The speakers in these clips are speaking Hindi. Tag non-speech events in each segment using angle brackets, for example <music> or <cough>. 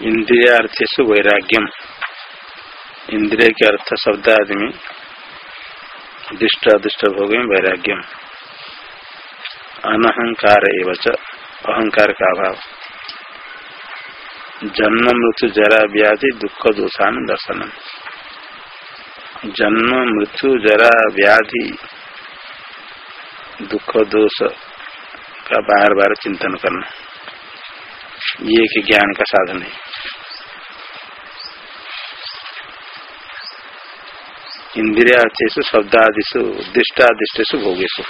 इंद्रियार्थेशु वैराग्यम इंद्रिय के अर्थ शब्द आदि में दृष्ट अदृष्ट भोग में वैराग्यम अनहंकार एवं अहंकार का अभाव जन्म मृत्यु जरा व्याधि दुख दोषान दर्शनम जन्म मृत्यु जरा व्याधि दुख दोष का बार बार चिंतन करना ये एक ज्ञान का साधन है इंद्रियार्थेशु शब्दादिशु दृष्टादिष्टेशु भोगेशु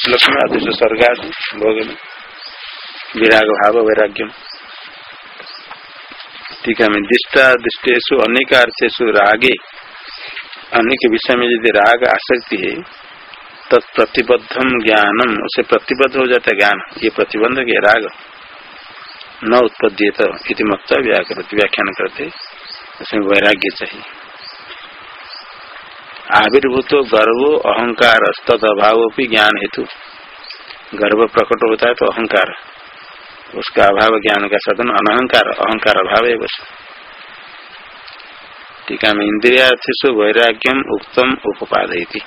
श्लोक में आदिश स्वर्गादि भोग में विराग भाव वैराग्यम टीका में दृष्टादिष्टेशु अनेक अर्थेशु रागे, अनेक विषय में यदि राग आसक्ति है तत्प्रतिबद्धम ज्ञानम, उसे प्रतिबद्ध हो जाता है ज्ञान। ये प्रतिबंध के राग न उत्पद्येत इति मत व्याख्यान करते उसमें वैराग्य चाहिए। आविर्भूत गर्व अहंकार तद अभाव ज्ञान हेतु। गर्व प्रकट होता है तो अहंकार। उसका अभाव ज्ञान का साधन अनहंकार, अहंकार अभाव है बस। टीका में इंद्रियार्थेशु वैराग्यम उक्तम उपाधि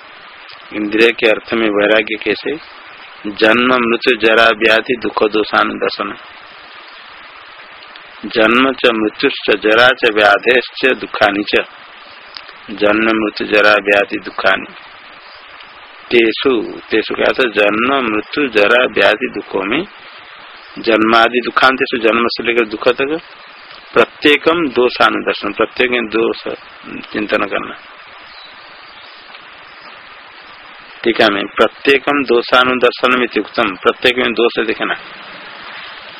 इंद्रिय के अर्थ में वैराग्य कैसे? जन्म, मृत्यु, जरा, व्याधि, दुख, दोषान दर्शन। जन्म च, मृत्युश्च, जरा च, व्याधेश्च, दुखानी च। जन्म मृत्यु जरा व्याधि दुखानी। तेसु तेसु क्या था? जन्म मृत्यु जरा व्याधि दुखों में जन्मादि दुखांत जन्म से लेकर दुख तक प्रत्येकम दोषानुदर्शन, प्रत्येक दोष चिंतन करना। टीका में प्रत्येकम दोषानुदर्शन में उत्तम प्रत्येक में दोष देखना।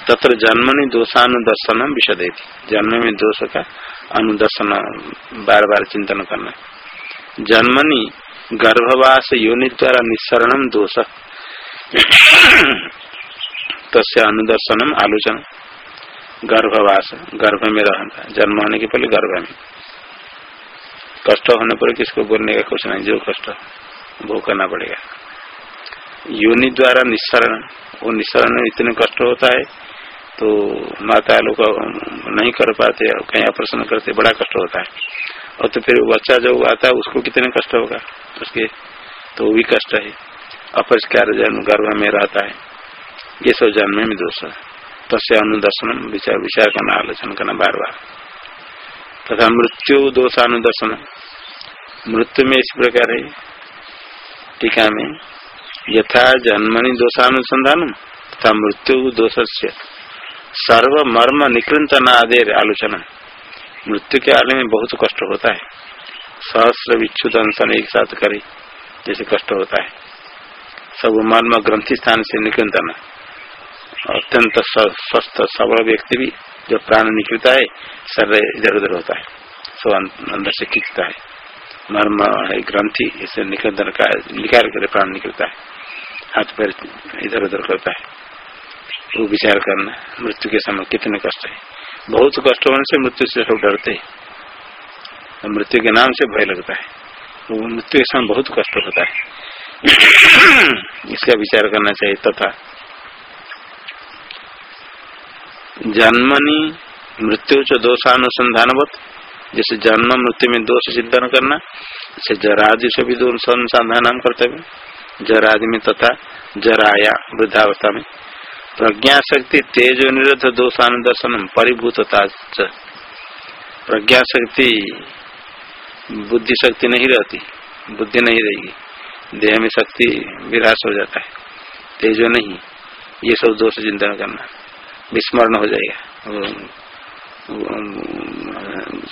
तत्र जन्मनि दोषानुदर्शन विषद जन्म में दोष का अनुदर्शन बार बार चिंतन करना जन्मनि गर्भवास योनि द्वारा निस्सरणम दोष। तस्य अनुदर्शनम आलोचना। गर्भवास, गर्भ में रहना। जन्म होने के पहले गर्भ में। कष्ट होने पर किसको बोलने का कुछ नहीं, जो कष्ट, वो करना पड़ेगा। योनि द्वारा निस्सरण वो निस्सरण में इतने कष्ट होता है तो माता लोग नहीं कर पाते कहीं ऑपरेशन करते, बड़ा कष्ट होता है। और तो फिर बच्चा जो आता है, उसको कितने कष्ट होगा? उसके तो भी कष्ट है। अपरिष्कार जन्म गर्भ में रहता है। ये सब जन्म में दोष है। तस्य अनुदर्शन विचार विचार करना आलोचन करना बार बार। तथा मृत्यु दोषानुदर्शन। मृत्यु में इस प्रकार है। टीका में यथा जन्मनि दोषानुसंधान तथा मृत्यु दोष से सर्व मर्म निकृंतन आदि आलोचना। मृत्यु के आले में बहुत कष्ट होता है। सहस्र विच्छुद अंशन एक साथ करे, जैसे कष्ट होता है। सब मर्म ग्रंथि स्थान से निकृंतन। अत्यंत स्वस्थ, सबल व्यक्ति भी जब प्राण निकलता है सर इधर उधर होता है। सब अंदर से खींचता है। मर्म है ग्रंथि, इसे निकंदन का निकाल कर प्राण निकलता है। हाथ पैर इधर उधर करता है। वो विचार करना, मृत्यु के समय कितने कष्ट है? बहुत कष्ट होने से मृत्यु से सब डरते हैं। मृत्यु के नाम से भय लगता है। वो मृत्यु के समय बहुत कष्ट होता है। इसका विचार करना चाहिए तथा जन्मनी मृत्यु च दोषानुसंधानवत। जैसे जन्म मृत्यु में दोष चिंतन करना, जैसे जरादि से भी दोष अनुसंधान कर्तव्य जरादि में तथा जराया वृद्धावस्था में। प्रज्ञा शक्ति तेज निरुद्ध दोषानुदर्शन परिभूतता प्रज्ञा शक्ति बुद्धि शक्ति नहीं रहती, बुद्धि नहीं रहेगी। देह में शक्ति विराश हो जाता है। तेजो नहीं, ये सब दोष चिंतन करना। विस्मरण हो जाएगा।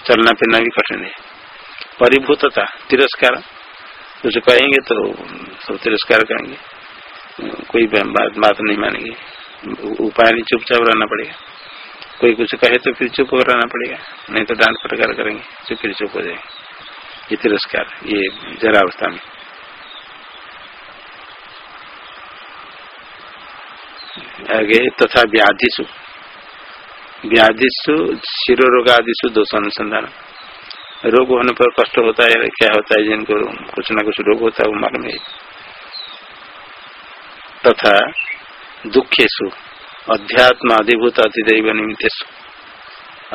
चलना फिरना भी कठिन है। परिभूतता, तिरस्कार। कुछ कहेंगे तो सब तिरस्कार करेंगे। कोई बात नहीं मानेंगे। उपाय नहीं, चुपचाप रहना पड़ेगा। कोई कुछ कहे तो फिर चुप रहना पड़ेगा। नहीं तो डांट फटकार करेंगे तो फिर चुप हो जाएँगे। ये तिरस्कार, ये जरा अवस्था में। आगे, तथा व्याधिशु व्याधिशु शिरो रोग आदिशु दोष अनुसंधान। रोग होने पर कष्ट होता है, क्या होता है, जिनको कुछ ना कुछ रोग होता है, वो मालूम है तथा दुखेशु अध्यात्म अधिभूत अतिदैव निमित्तेशु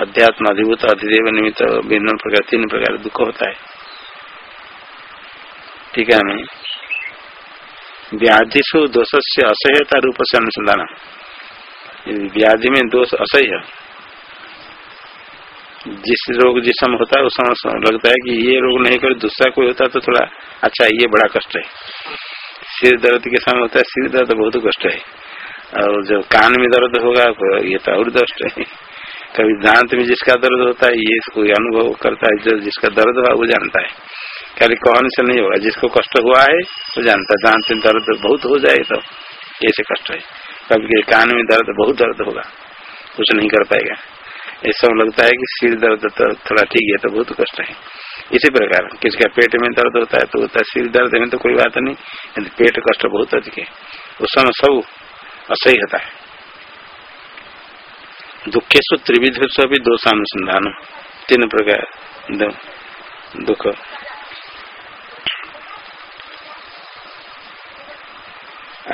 अध्यात्म अधिभूत अधिदेव निमित्त भिन्न प्रकार, तीन प्रकार दुख होता है। ठीक है व्याधिशु दोष से असह्यता रूप से अनुसंधान। व्याधि में दोष असह्य। जिस रोग जिस समय होता है, उस समय लगता है कि ये रोग नहीं कर, दूसरा कोई होता तो थोड़ा अच्छा ये बड़ा कष्ट है। सिर दर्द के समय होता है, सिर दर्द बहुत कष्ट है। और जब कान में दर्द होगा ये तो और दर्द है। कभी दांत में जिसका दर्द होता है, ये कोई अनुभव करता है, जो जिसका दर्द हुआ, वो जानता है। खाली कौन से नहीं होगा, जिसको कष्ट हुआ है, वो जानता है। दांत में दर्द बहुत हो जाए तो ऐसे कष्ट है। कभी कान में दर्द, बहुत दर्द होगा, कुछ नहीं कर पाएगा। ऐसा लगता है कि सिर दर्द तो थोड़ा ठीक है तो बहुत कष्ट है। इसी प्रकार, किसी का पेट में दर्द होता है तो होता है, सिर दर्द में तो कोई बात नहीं पेट कष्ट बहुत अधिक है। उस समय सब असही होता है दुखेश त्रिविध से भी दोषानुसंधान, तीन प्रकार दुख।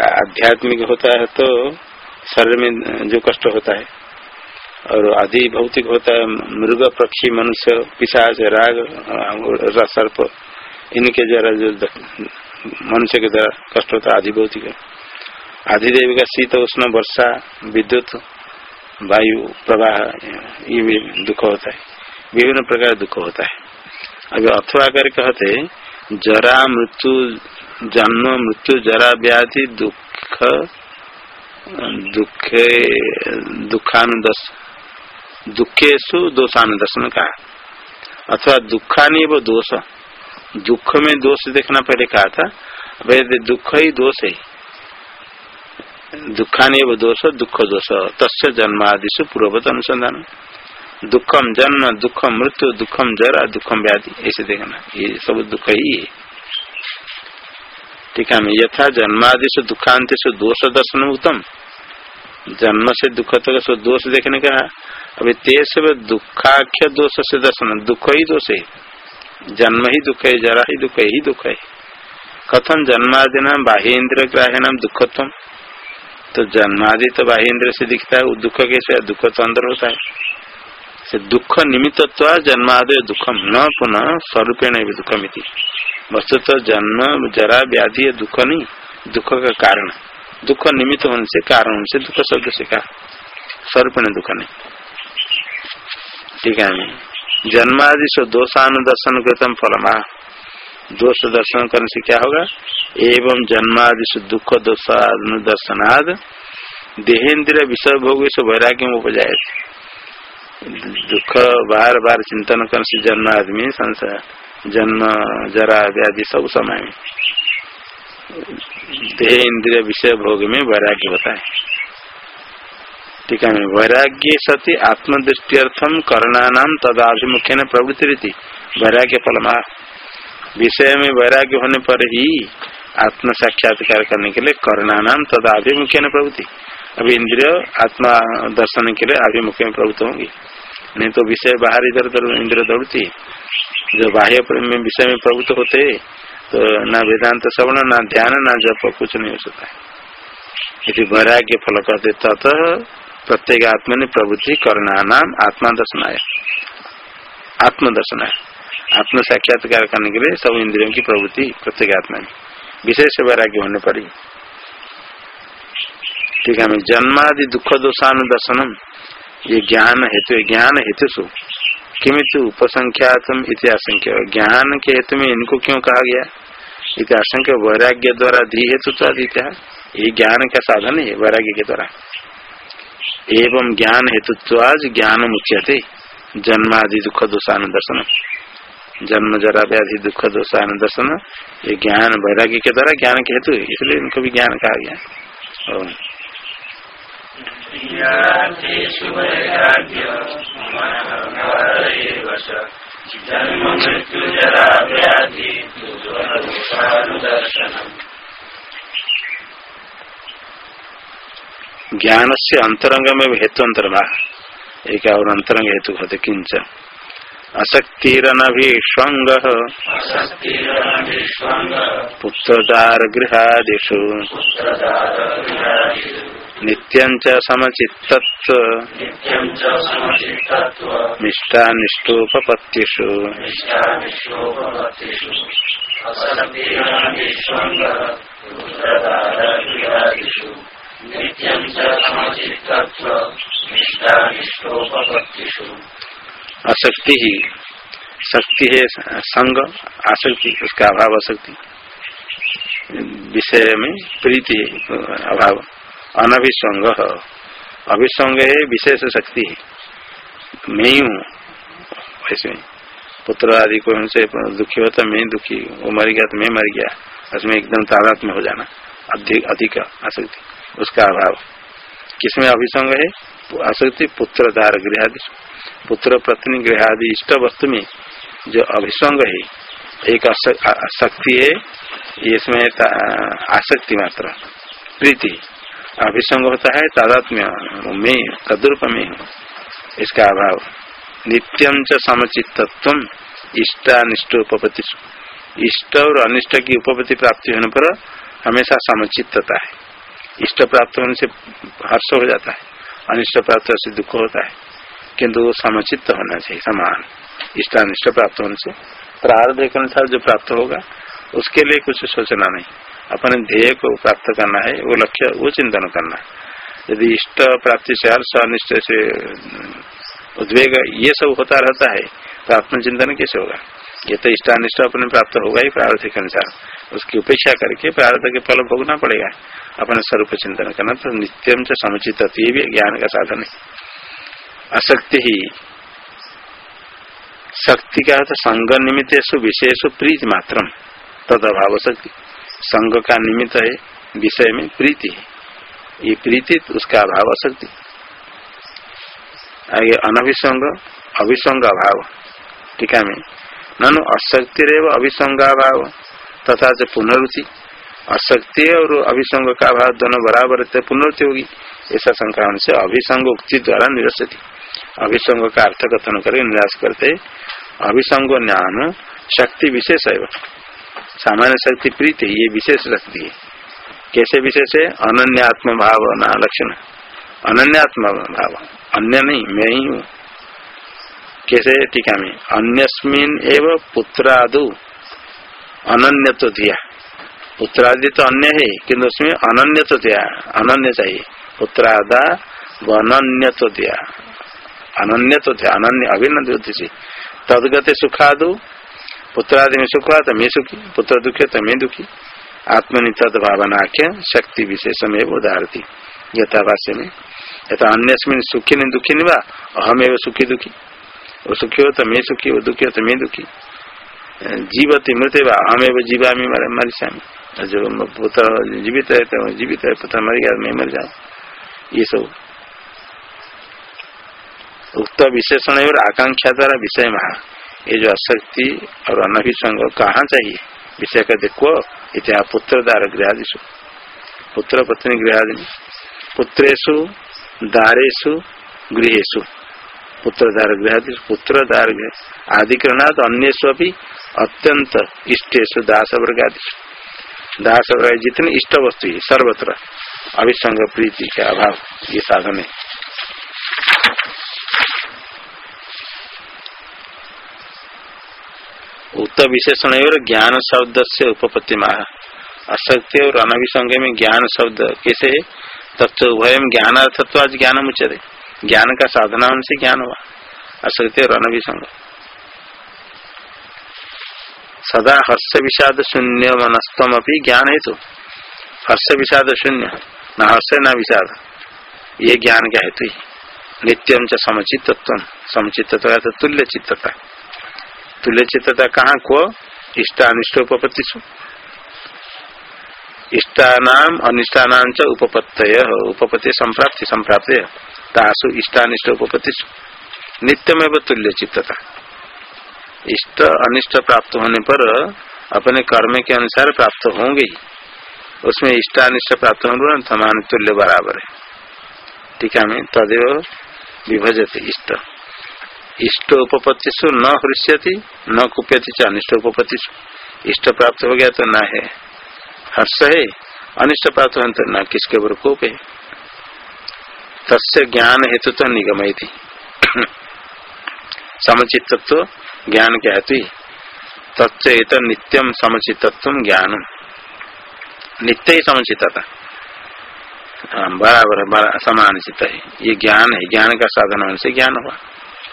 आध्यात्मिक होता है तो शरीर में जो कष्ट होता है, और आदि भौतिक होता है, मृग, पक्षी, मनुष्य, पिशाच, राग सर्प, इनके द्वारा जो मनुष्य के द्वारा कष्ट होता है, आदि भौतिक आदिदेव का शीत उष्ण वर्षा, विद्युत, वायु, प्रवाह, ये भी दुख होता है। विभिन्न प्रकार दुख होता है। अभी अथवा कर कहते, जरा मृत्यु, जन्म, मृत्यु, जरा व्याधि, दुख, दुखे दुखानुदर्श दुखेशु दोषानुदर्शन का अथवा दुखानी वो दोष। दुख में दोष देखना पहले कहा था। वैसे दुख ही दोष है दुखानी दोष, दुख दोष। तस्य जन्मादिशु पूर्ववत अनुसंधान। दुखम जन्म, दुखम मृत्यु, दुखम जरा, दुखम व्याधि। ऐसे देखना। ये सब दुख ही है। टीका में यथा जन्मादि से दुखांत से दोष दर्शन उत्तम। जन्म से दुख तक से दोष देखने का अभी तेज दुखाख्य दोष से दर्शन। दुख ही दोष है। जन्म ही दुख है, जरा ही दुख ही दुख है। कथम जन्मादि नाम बाह्य इंद्र ग्राह्य नाम दुखत्व तो जन्मादि तो बाह्य इंद्र से दिखता है दुख कैसे दुख तो अंदर होता है। दुख निमित्त जन्मादि दुखम न पुनः स्वरूपेण भी दुखमिति। वस्तु तो जन्म, जरा व्याधि दुख नहीं, दुख का कारण। दुख निमित्त होने से, कारण से, दुख शब्द से कहा। स्वरूप दुख नहीं। ठीक है जन्मादि से दोषानुदर्शन कृतम फलमा। दोष दर्शन करने से क्या होगा? एवं जन्मादि से दुख दोषानुदर्शनाद देहेन्द्र विषय भोग से वैराग्य में उपजाए दुख, बार बार चिंतन करने से जन्म आदमी संसार जन्म, जरा व्याधि सब समय में। देह इंद्रिय विषय भोग में वैराग्य होता है ठीक है वैराग्य सती आत्मदृष्टियर्थम करणानाम तदाभिमुख्य न प्रवृत्ति रीति। वैराग्य फलमा विषय में वैराग्य होने पर ही आत्म साक्षात्कार करने के लिए करणानाम तदाभिमुख्य न प्रवृत्ति अभी इंद्रिय आत्मा दर्शन के लिए अभिमुख्य में प्रवृत्त होंगी। नहीं तो विषय बाहर इधर उधर इंद्रिय दौड़ती जो बाह्य में विषय में प्रभुत्व होते तो न वेदांत श्रवण, न ध्यान, न जप, कुछ नहीं हो सकता। यदि वैराग्य फल करते तथ प्रत्येक आत्मा ने प्रवृत्ति करना नाम आत्मा दर्शन आया आत्म दर्शन आया आत्म साक्षात्कार करने के लिए सब इंद्रियों की प्रवृत्ति प्रत्येक आत्मा में विशेष वैराग्य होने पड़ी ठीक है जन्मादि दुख दोषानुदर्शनम, ये ज्ञान हेतु ज्ञान हेतु सु। किमित उपसंख्यातम इतिहासंख्य ज्ञान के हेतु में इनको क्यों कहा गया? इतिहासंख्य वैराग्य द्वारा धी हेतु तो ये ज्ञान का साधन है, वैराग्य के द्वारा। एवं ज्ञान हेतुत्वाज ज्ञान मुच्यते जन्मादि दुख दोषान दर्शन जन्म जरा व्याधि दुख दोषान दर्शन ये ज्ञान वैराग्य के द्वारा ज्ञान के हेतु इसलिए इनको भी ज्ञान कहा गया। ज्ञान से अंतरंग में हेतु अंतर्भा एक और अंतरंग हेतु कहते किंच अशक्तिरनभिष्वंग पुत्रदार गृहादिषु नित्यं च समचित्तत्व। नित्यं च समचित्तत्व। निष्ठानिष्ठोपपत्तिषु। निष्ठानिष्ठोपपत्तिषु। असक्तिरनिष्वङ्गः पुत्रदारगृहादिषु। नित्यं च समचित्तत्व। निष्ठानिष्ठोपपत्तिषु। आसक्ति ही। शक्ति है संग, आसक्ति उसका अभाव आसक्ति विषय में प्रीति है अभाव। अनभिसंग अभिसंग है, विशेष शक्ति है। मैं ही हूँ ऐसे पुत्र आदि को हमसे दुखी होता, मैं दुखी वो मर गया तो मैं मर गया। उसमें एकदम तादात में हो जाना। अधिक अधिक आसक्ति। उसका अभाव। किसमें अभिसंग है? आसक्ति पुत्र दार गृहादि पुत्र पत्नी गृह आदि इष्ट वस्तु में जो अभिसंग है, एक शक्ति है इसमें आसक्ति मात्र, प्रीति, अभिसंग होता है, तादात्म्य, में, तद्रूप में इसका अभाव। नित्यम च समचित्तत्व इष्टानिष्ट उपपत्ति इष्ट और अनिष्ट की उपपत्ति प्राप्ति होने पर हमेशा समचित्तता है। इष्ट प्राप्त होने से हर्ष हो जाता है, अनिष्ट प्राप्त से दुख होता है। किंतु समचित्त होना चाहिए, समान। इष्टानिष्ट प्राप्त होने से। प्रारंभ के अनुसार जो प्राप्त होगा, उसके लिए कुछ सोचना नहीं। अपने ध्येय को प्राप्त करना है, वो लक्ष्य, वो चिंतन करना है। यदि इष्ट प्राप्ति से हर्ष अनिष्ट से, उद्वेग, ये सब होता रहता है तो आत्मचिंतन कैसे होगा? ये तो इष्टानिष्ट अपने प्राप्त होगा ही प्रार्थ के अनुसार। उसकी उपेक्षा करके प्रार्थ के फल भोगना पड़ेगा। अपने स्वरूप चिंतन करना तो नित्यम से समुचित ये भी ज्ञान का साधन है। अशक्ति ही। शक्ति का अर्थ संग निमित्त विशेष प्रीति मात्र तद अभाव शक्ति। संग का निमित्त है, विषय में प्रीति ये प्रीति उसका अभाव शक्ति। आगे, अनभिसंग अभिसंग अभाव टीका में, ननु अशक्ति रेव, अभिसंगाभाव। तथा से पुनरुति अशक्ति और अभिसंग का भाव दोनों बराबर पुनरुति होगी। ऐसा संक्रमण से अभिसंग उक्ति द्वारा निरसती अभिसंग का अर्थ कथन कर, निराश करते। अभिसंग ज्ञान, शक्ति विशेष है सामान्य शक्ति प्रीति, ये विशेष शक्ति है। कैसे विशेष है? अनन्यात्म भाव लक्षण। अनन्यात्म भाव अन्य नहीं, मैं ही हूँ। कैसे टीका में। अन्यस्मिन एवं पुत्रादु। अनन्य तो दिया। पुत्रादि तो अन्य है, किंतु उसमें अनन्य तो दिया। अनन्य चाहिए। पुत्रादा अनन्य तो दिया। अनन्य तो थे अनन्य अभिन्न से तदगत सुखादु, पुत्रादि में सुख तो मैं सुखी, पुत्र दुखे तो मैं दुखी। आत्मनि तद भावनाख्य शक्ति विशेष में उदाहरती यथाभाष्य में यथा अन्य सुखी नहीं दुखी अहम एवं सुखी दुखी। वो सुखी हो तो मैं सुखी वो दुखी हो तो मैं दुखी। जीवती मृत एवं जीवा में मर श्यामी जो पुत्र जीवित है तो जीवित है पुत्र मर गया मैं मर जाऊ। ये सब उक्त विशेषण और आकांक्षा द्वारा विषय महा ये जो अशक्ति और अनभिसंग कहाँ चाहिए विषय का देखो इतिहास पुत्र दार गृहादिशु पुत्र पत्नी गृहादि पुत्रेशु दारेशु गृहेशु पुत्र दार गृह पुत्र दार आदिकरणात अन्य अत्यंत इष्टेशु दास वर्ग आदि दास वर्ग जितने इष्ट वस्तु सर्वत्र अभिसंग प्रीति के अभाव ये साधन है उक्त विशेषण और ज्ञान शब्द से उपपत्ति माह असत्य और अनभिसंग में ज्ञान शब्द कैसे है? तत्व उभयम ज्ञान अर्थत्व आज ज्ञान मुचरे ज्ञान का साधना उनसे ज्ञान हुआ असत्य और अनभिसंग सदा हर्ष विषाद शून्य मनस्तम अपनी ज्ञान है तो हर्ष विषाद शून्य न हर्ष न विषाद। ये ज्ञान का हेतु ही नित्यम च समुचितत्व समुचितत्व तो तुल्य चित्तता तुल्य चित्तता कहाँ को? इष्टानिष्ट उपपत्ति इष्टानाम अनिष्टानाम च उपपत्त उपपत्ति संप्राप्ति संप्राप्त तासु इष्टानिष्ट उपपत्ति नित्यमेव तुल्य चित्तता इष्ट, अनिष्ट प्राप्त होने पर अपने कर्म के अनुसार प्राप्त होंगे उसमें इष्टानिष्ट प्राप्त होने समान तुल्य बराबर है। ठीक है तदेव विभजते इष्ट। इष्ट उपपत्ति न हृष्यति न कुप्यति च अनिष्ट उपपत्ति इष्ट प्राप्त हो गया तो न है। हर्ष है अनिष्ट प्राप्त हो तो न किसके ऊपर कोप है? तस्य ज्ञान हेतु तो निगम थी <coughs> समुचितत्व ज्ञान के हेतु तत्व नित्यम समुचितत्व ज्ञान। नित्य ही समुचितता हाँ, बराबर समान चित्त है। ये ज्ञान है ज्ञान का साधन से ज्ञान हुआ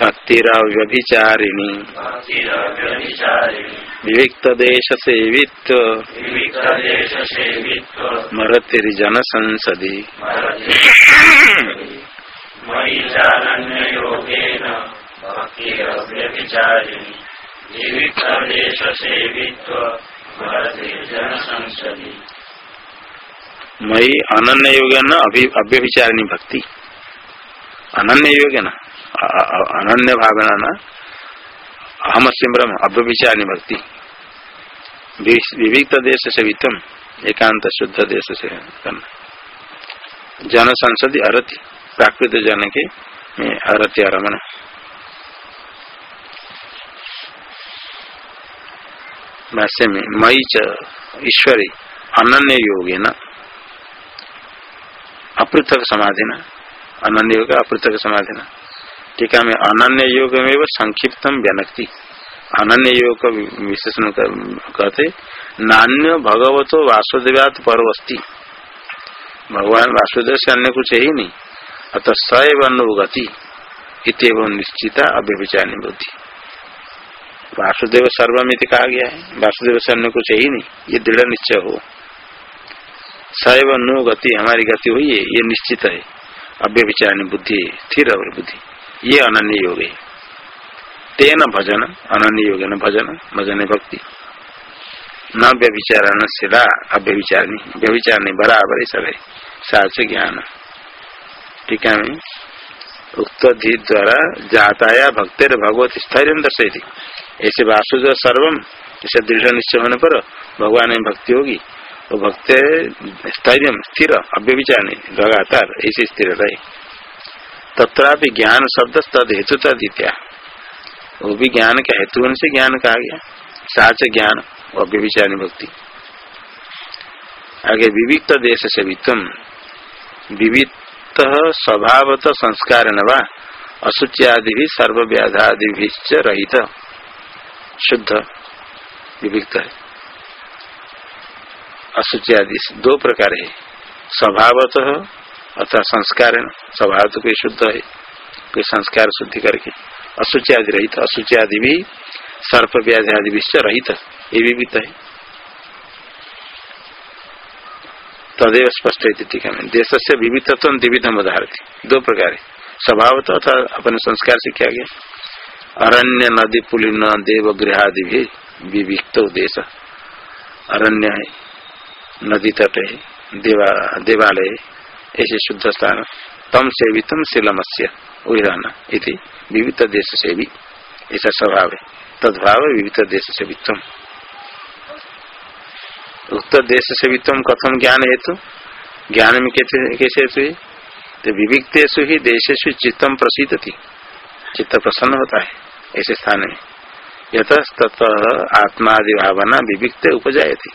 भक्तिरव्यभिचारिणी विविक्त देश सेवित्व मरतिर्जन संसदी मई अनन्य योग न अव्यभिचारिणी भक्ति अनन्य योग न अनन्य भावना न अहम सिमरम अव्यभिचारिणी भक्ति विविक्त देश से वित्तम, एकांत शुद्ध देश से करना जन संसदि अरति, प्राकृत जन के में अरति अरमन भाष्य में मई च ईश्वरी, अनन्य योगे न। अपृथक समाधि न, अनन्य योग अपृथक समाधि न। टीका में अनन्य योग में वो संक्षिप्तम व्यनक्ति। अनन्य योग का विशेषण कहते नान्य भगवतो वासुदेवात परवस्ती। भगवान वासुदेव से अन्य कुछ ही नहीं। अतः सैव अनुगति इतव निश्चिता अव्यभिचारी बुद्धि। वासुदेव सर्वमित कहा गया है। वासुदेव से अन्य कुछ ही नहीं। ये दृढ़ निश्चय हो। सैव नु गति हमारी गति हुई है, ये निश्चित है। अव्य विचार बुद्धि, स्थिर बुद्धि ये अनन्य योग है तेन भजन अनन्य योग न भजन भजन भक्ति। न व्यभिचारण सिला अव्यभिचारणी व्यभिचारणी बराबर सब है साच ज्ञान। ठीक है उक्त धी द्वारा जाताया भक्तिर भगवत स्थैर्य दर्शे ऐसे वासुदेव सर्वम इसे दृढ़ निश्चय होने पर भगवान में भक्ति होगी। तो भक्त स्थैर्य, स्थिर अव्यविचार नहीं लगातार ऐसे स्थिर रहे। तथा ज्ञान शब्द तद हेतु तदित्या वो भी ज्ञान का हेतु से ज्ञान कहा गया। साच ज्ञान अव्यविचार भक्ति आगे विविक्त देश से वित्तम विविध स्वभावत संस्कार न वा असुच्यादि भी सर्वव्याधादि रहित। शुद्ध, विविक्त है। असुचि आदि दो प्रकार है। स्वभावत अथवा संस्कार स्वभाव तो कोई शुद्ध है। कोई संस्कार शुद्धि करके असुचि आदि रहित असुचि आदि भी सर्प व्याधि आदि विश्व रहित, ये भी वित्त है। तदेव स्पष्ट है टीका में। देश से विविधत्व द्विविधम उदाहरण दो प्रकार है। स्वभाव तो अथवा अपने संस्कार से किया गया। अरण्य, नदी पुलिन देवगृह आदि भी विविक्त देश। अरण्य है, नदी तट है, देवा, देवालय ऐसे शुद्ध स्थान तम सेवितम शीलमस्य वही रहना इति विविध देश से भी ऐसा स्वभाव। है तदभाव विविध देश से वित्तम उत्तर देश से वित्तम कथम ज्ञान हेतु ज्ञान में कैसे हेतु तो विविक्तेषु ही देशेषु चित्तम प्रसिद्ध थी चित्त प्रसन्न होता है ऐसे स्थान में। यथ आत्मादि भावना विविक्त उपजाए थी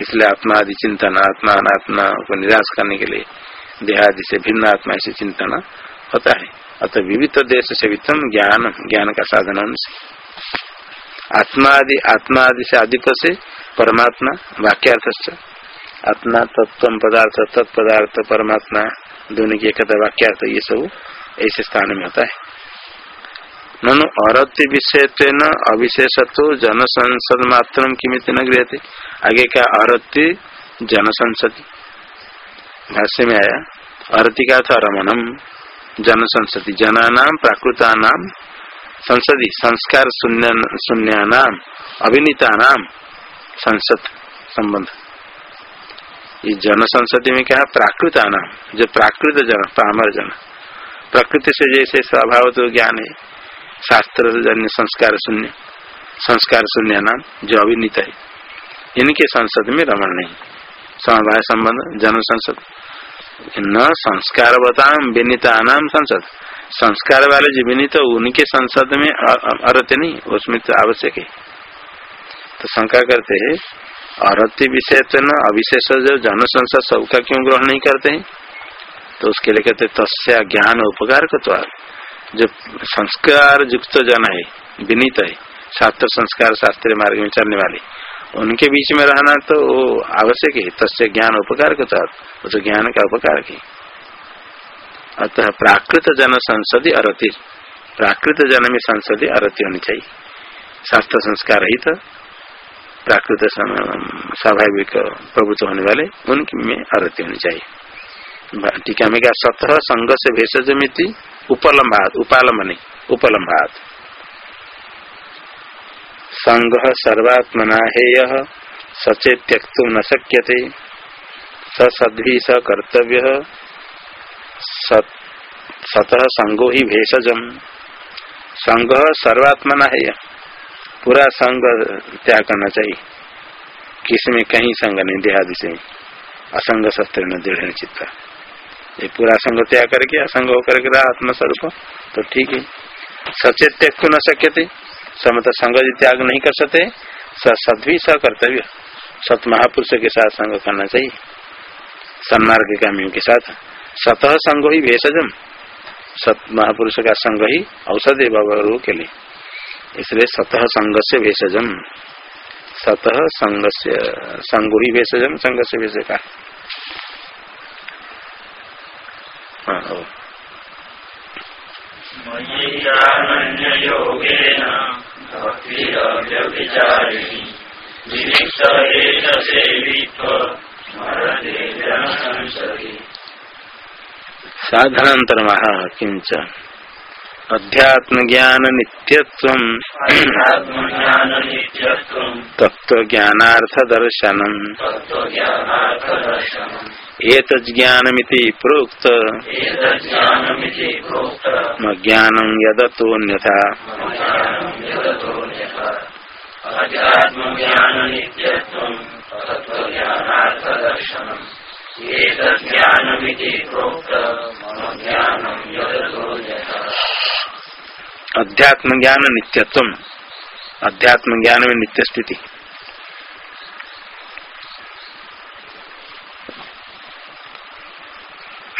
इसलिए आत्मा आदि चिंतन आत्मा अनात्मा को निराश करने के लिए देहादि से भिन्न आत्मा ऐसे चिंतन होता है। अतः विविध देश से वित्तम ज्ञान ज्ञान का साधन से। आत्मा आदि आत्मा आदि से आदित्य से परमात्मा वाक्यार्थ आत्मा तत्व पदार्थ, तत्पदार्थ, परमात्मा, दोनों की एकता, वाक्यार्थ, ये सब ऐसे स्थान में होता है। ननु अरत्य विषय अविशेष तो जन मात्र किमित न गृह आगे क्या अरत्य जन संसद भाष्य में आया अरति का था रमनम जन संसदी जना नाम प्राकृता नाम संसदी संस्कार शून्य नाम अभिनीता नाम संसद संबंध। ये जन संसदी में क्या प्राकृता नाम जो प्राकृत जन पामर जन। प्रकृति से जैसे स्वभाव तो ज्ञान है, शास्त्र जन्य, संस्कार शून्य संस्कार शून्य नाम जो अभिनीत है। इनके संसद में रमण नहीं। समवाय संबंध जन संसद न संस्कार बताम विनीता नाम संसद संस्कार वाले जो विनीत, उनके संसद में अरत्य नहीं, उसमें तो आवश्यक है। तो शंका करते है, अरत्य विषय तो न, अविशेष जो जन संसद सबका क्यों ग्रहण नहीं करते हैं? तो उसके लिए कहते तस्या ज्ञान उपकार का जो संस्कार युक्त जन है, विनीत है, शास्त्र संस्कार शास्त्रीय मार्ग में चलने वाले। उनके बीच में रहना तो आवश्यक है। तस्य ज्ञान उपकार के तहत, वो तो ज्ञान का उपकार की अतः प्राकृत जन संसदि अरति। प्राकृत जन में संसदि अरति होनी चाहिए। शास्त्र संस्कार ही तो प्राकृत स्वाभाविक प्रभुत्व होने वाले, उनकी में अरति होनी चाहिए। टीका में क्या? सतह संघ से भेषज मिति उपलम्बात उपालंब नहीं उपलम्बात संघ सर्वात्मना हेय सचे त्यक्त न शक्यते। सद्भि स कर्तव्य, सतः संगो ही भेषजम। संघ सर्वात्मना है पूरा संघ त्याग करना चाहिए किसमें कहीं संग नहीं देहादि से असंग शस्त्र न दृढ़ चित्ता। ये पूरा संग त्याग करके असंग होकर के रहा आत्मस्वरूप तो ठीक है। सचेत त्यक्त न शक्यते। समत संग त्याग नहीं कर सकते। सदवी स कर्तव्य। सत महापुरुष के साथ संग करना चाहिए। सन्मार्ग कामियों के साथ। सतह संग ही भेषजम। सत महापुरुष का संग ही औषधि बाबा के लिए। इसलिए सतह संग से भेषजम। सतह संग से, संगो ही भेषजम, संग से भेष का। हाँ साधनांतर किंच अध्यात्म ज्ञान नित्यत्व तत्व ज्ञानार्थ दर्शनम एतज्ञानमिति प्रोक्त। ज्ञानम यदतोन्यथा अध्यात्म ज्ञान नित्यत्व अध्यात्म ज्ञान में नित्य स्थिति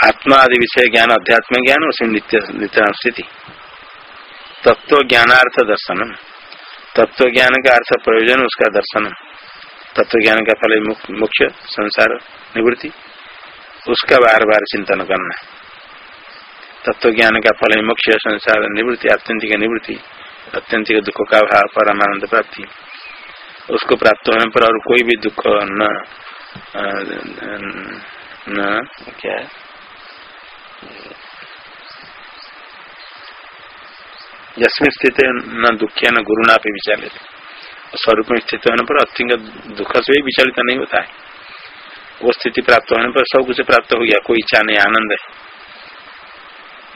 आत्मा आदि विषय ज्ञान, अध्यात्म ज्ञान उसमें नित्य नित्य स्थिति। तत्व ज्ञानार्थ दर्शनम। तत्व ज्ञान का अर्थ प्रयोजन, उसका दर्शन तत्व ज्ञान का फल मुख्य संसार, निवृत्ति। उसका बार बार चिंतन करना। तत्व ज्ञान का फल मुख्य संसार, निवृत्ति, आत्यंतिक निवृत्ति अत्यंतिक दुख का भाव, परमानंद प्राप्ति। उसको प्राप्त होने पर और कोई भी दुख न न, क्या है? जसमें स्थित न दुखे न गुरु ना पे विचालित। स्वरूप में स्थित होने पर अत्यंत दुख से भी विचलित नहीं होता है। वो स्थिति प्राप्त होने पर सब कुछ प्राप्त हो गया, कोई इच्छा नहीं, आनंद है।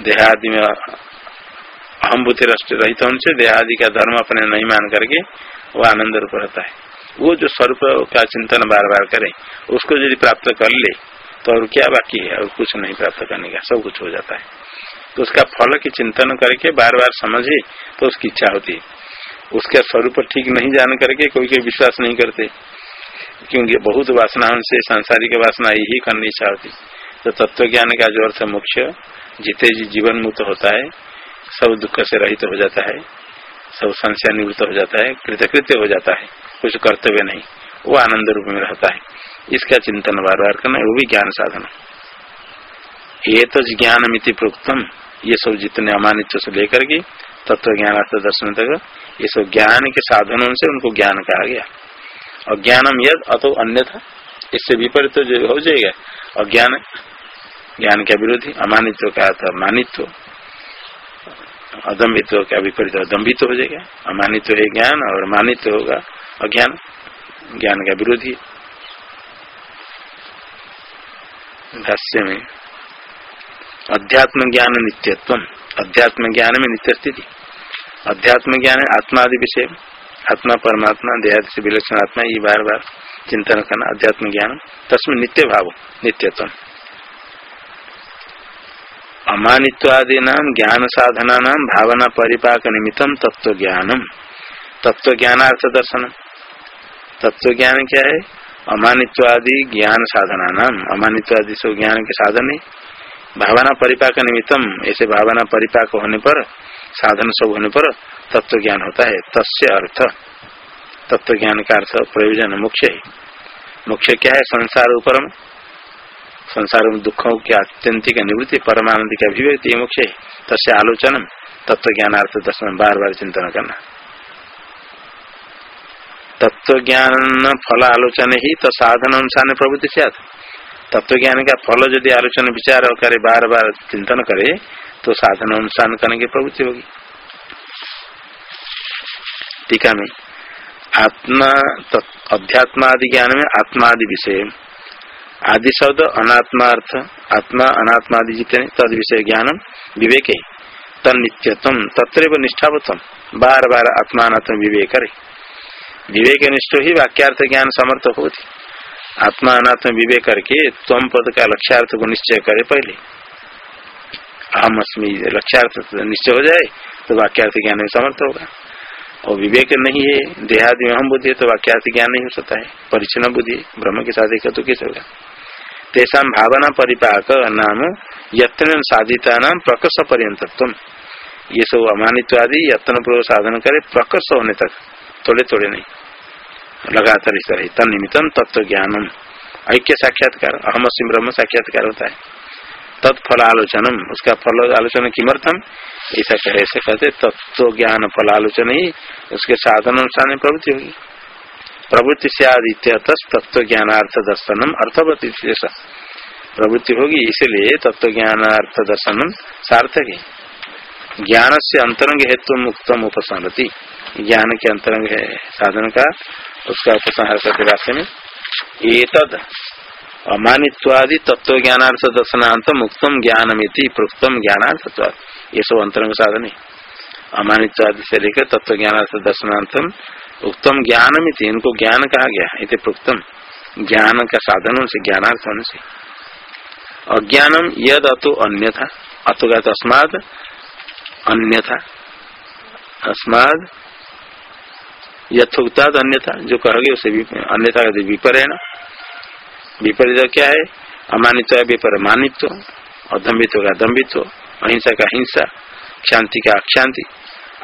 देहादि में अहम बुद्धि रहित होने से देहादि का धर्म अपने नहीं मान करके वो आनंद रूप रहता है। वो जो स्वरूप का चिंतन बार बार करे, उसको यदि प्राप्त कर ले तो और क्या बाकी है? और कुछ नहीं प्राप्त करने का। सब कुछ हो जाता है। तो उसका फल की चिंतन करके बार बार समझे तो उसकी इच्छा होती है। उसका स्वरूप ठीक नहीं जान करके कोई कोई विश्वास नहीं करते। क्योंकि बहुत वासना से सांसारिक वासना यही करनी इच्छा होती। तो तत्व ज्ञान का जो अर्थ मुख्य जीते जी जीवन मुक्त होता है, सब दुख से रहित हो जाता है। सब संशय निवृत्त हो जाता है। कृतकृत्य हो जाता है। कुछ कर्तव्य नहीं। वो आनंद रूप में रहता है। इसका चिंतन बार बार करना, वो भी ज्ञान साधन ये तो ज्ञान मिति प्रोक्तम, ये सब जितने अमानित से लेकर के तत्व ज्ञान दर्शन तक, ये सब ज्ञान के साधनों से उनको ज्ञान कहा गया। और ज्ञानम यद अतो अन्य था इससे विपरीत जो हो जाएगा। अज्ञान ज्ञान का विरोधी, अमानित्व का था मानित्व अदम्बित्व का विपरीत अदम्बित हो जाएगा। अमानित्व है ज्ञान और मानित्व होगा अज्ञान। ज्ञान का विरोधी भाष्य में अध्यात्म ज्ञान नित्यत्व अध्यात्म ज्ञान में नित्य स्थिति अध्यात्म ज्ञान आत्मा आदि विषय आत्मा परमात्मा देहादि से विलक्षण आत्मा, ये बार बार चिंतन करना अध्यात्म ज्ञान तस्में नित्य भाव नित्यत्म अमानित्वादी नाम ज्ञान साधना नाम भावना परिपाक निमित्तम तत्व ज्ञानम तत्व ज्ञानार्थ दर्शन तत्व ज्ञान क्या है? अमानित्वादि ज्ञान साधना नाम अमानित्वादि सब ज्ञान के साधन है। भावना परिपाक निमित्तम, ऐसे भावना परिपाक होने पर, साधन सब होने पर तत्व ज्ञान होता है। तस्य अर्थ। तत्व ज्ञान का अर्थ प्रयोजन मुख्य है। मुख्य क्या है? संसार उपरम। संसार में दुखों की आत्यंतिक निवृत्ति, परमानंद की अभिव्यक्ति मुख्य है। तस्य आलोचन तत्व ज्ञानार्थ दर्शन बार बार चिंतन करना। तत्व ज्ञान फल आलोचन ही तो साधन अनुसार प्रवृत्ति से तत्व ज्ञान का फल यदि आलोचन विचार करे बार बार चिंतन करे तो साधन अनुसार करने की प्रवृत्ति होगी। टीका में, आत्मा अध्यात्म आदि ज्ञान में आत्मा आदि विषय, आदि शब्द अनात्मा अर्थ आत्मा अनात्मा आदि जितने तद विषय ज्ञान, विवेक है। तनित्यतम तत्र निष्ठावतम बार बार आत्मा विवेक करे। विवेक निष्ठ ही वाक्यार्थ ज्ञान समर्थ होती आत्मा अनात्म विवेक करके तम पद का लक्ष्यार्थ को निश्चय करे पहले। अहम अस्मी लक्ष्यार्थ निश्चय हो जाए तो वाक्यार्थ ज्ञान में समर्थ होगा। और विवेक नहीं है, देहादि में हम बुद्धि है तो वाक्यार्थ ज्ञान नहीं हो सकता है। परिचन्न बुद्धि ब्रह्म के साथ देखा तो कैसे होगा? तेषा भावना परिपाक नाम यत्न साधिता नाम प्रकर्ष पर्यतत्व ये सब अमानित्व आदि यत्न पूर्व साधन करे, प्रकर्ष होने तक। थोड़े थोड़े नहीं। लगातार इस तरह। तन तत्व ज्ञानम ऐक्य साक्षात्कार अहम सिम ब्रह्म साक्षात्कार होता है। तत्फल आलोचनम उसका फल आलोचना किमर्थम? ऐसा कहे, ऐसे कहते तत्व ज्ञान फल आलोचना ही उसके साधन अनुसार प्रवृत्ति होगी। प्रवृत्ति से आदित्य तत्व ज्ञानार्थ दर्शनम अर्थवती प्रवृत्ति होगी, इसलिए तत्व ज्ञानार्थ दर्शनम सार्थक है। ज्ञान से अंतरंग हेतु मुक्तम उपसंगति ज्ञान के अंतरंग है साधन का, उसका उपसंहार करते रास्ते में। एतद अमानित्वादि तत्व ज्ञानार्थ दर्शनांत मुक्तम ज्ञानमिति प्रोक्तम ज्ञानार्थ ये सब अंतरंग साधन है। अमानित्वादि से लेकर तत्व ज्ञानार्थ दर्शनांतम उत्तम ज्ञानमिति इनको ज्ञान कहा गया इति प्रोक्तम। ज्ञान का साधन से ज्ञानार्थ होने से अज्ञानम यद अतो अन्य था अतुगत अस्माद अन्य था अस्माद यथोक्ता अन्यथा जो कहोगे उसे अन्यथा कहते विपरीत विपरीत क्या है? अमानित्व विपर मानित्व अधम्बित्व का दम्बित्व अहिंसा का हिंसा शांति का अक्षांति,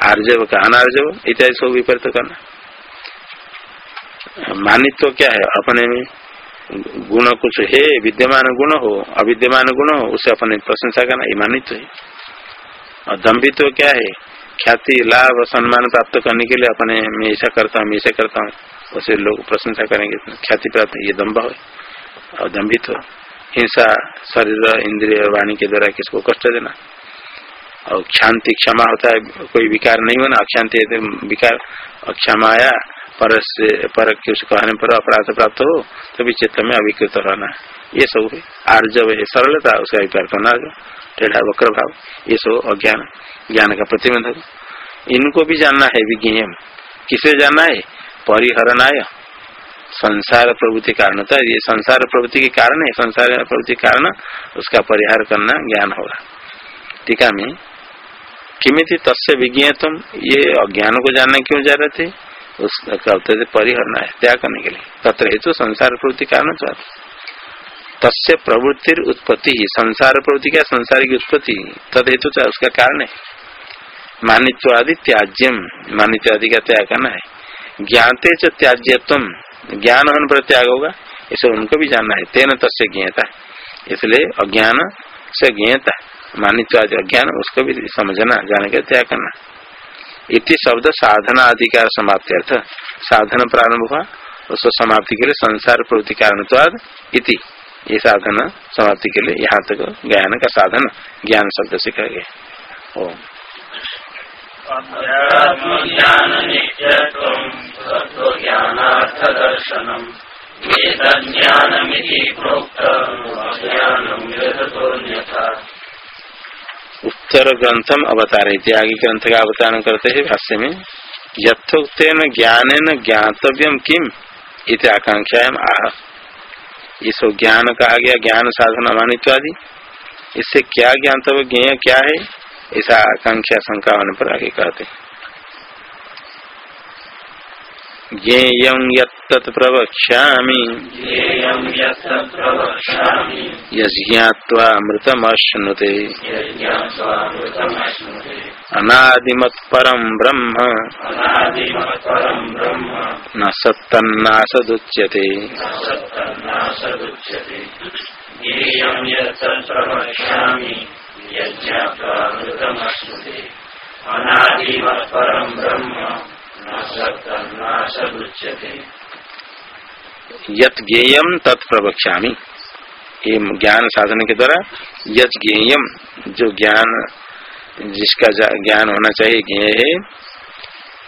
आर्जव का अनार्जव, इत्यादि सब विपरीत करना। मानित्व क्या है? अपने में गुण कुछ है, विद्यमान गुण हो, अविद्यमान गुण हो, उसे अपने प्रशंसा करना, ये मानित्व है। और दम्भित्व क्या है? ख्याति, लाभ सम्मान प्राप्त करने के लिए अपने मैं ऐसा करता हूँ ऐसा करता हूँ। उसे लोग प्रशंसा करेंगे। ख्याति प्राप्त ये दम्भ हो और दम्भित हो। हिंसा, शरीर, इंद्रिय वाणी के द्वारा किसको कष्ट देना? और शांति क्षमा होता है, कोई विकार नहीं होना, अक्षांति विकार। क्षमाया पर से पर कहने पर अपराध प्राप्त हो तो भी चित्त में अभिकृत रहना। ये सब है। आर्जव है, सरलता, उसका विकार करना टेढ़ा वक्र भाव ये सब अज्ञान ज्ञान का प्रतिबंधक। इनको भी जानना है विज्ञ किसे जानना है? परिहरणाय। संसार प्रवृत्ति कारण। होता है ये संसार प्रवृत्ति के कारण है, संसार प्रवृत्ति कारण उसका परिहार करना ज्ञान होगा। टीका में, किमित तस्य विज्ञ तुम ये अज्ञान को जानना क्यों जा रहे थे? उसका परिहरना है त्याग करने के लिए। तत्र हेतु संसार प्रवृत्ति कारण तस्य प्रवृत्ति उत्पत्ति संसार प्रवृत्ति क्या? संसार की उत्पत्ति तद हेतु तो उसका कारण है। मानित्व आदि त्याज्यम मानित्व आदि का त्याग करना है। ज्ञाते च त्याज्यत्म ज्ञान होने पर त्याग होगा, इसे उनको भी जानना है। तेन तस्य ज्ञता। इसलिए अज्ञान से ज्ञता मानित्व आदि अज्ञान, उसको भी समझना, जाने का त्याग करना। इति शब्द साधना अधिकार समाप्ति अर्थ। साधन प्रारंभ हुआ, उसको समाप्ति के लिए संसार प्रवृत्ति कारण इति। ये साधन समाप्ति के लिए यहाँ तक ज्ञान का साधन ज्ञान शब्द से कह गए उत्तर ग्रंथम अवतार आगे ग्रंथ का अवतारण करते हैं भाष्य में यथोक्तेन ज्ञान ज्ञातव्यम किम इत आकांक्षाएँ आह। इसको ज्ञान कहा गया ज्ञान साधन अमानित्व आदि इससे क्या ज्ञातव्य ज्ञेय क्या है? ऐसा आकांक्षा शंका होने पर आगे कहते ज्ञेयं ज्ञेयं यत्तत् प्रवक्ष्यामि। यज्ञात्वा अमृतमश्नुते यज्ञात्वामृतमश्नुते अनादिमत्परं ब्रह्म। न सत्तन्नासदुच्यते। यत ज्ञेयम तत् प्रवक्ष्यामि। ये ज्ञान साधन के द्वारा यत ज्ञेयम जो ज्ञान जिसका ज्ञान होना चाहिए ज्ञेय है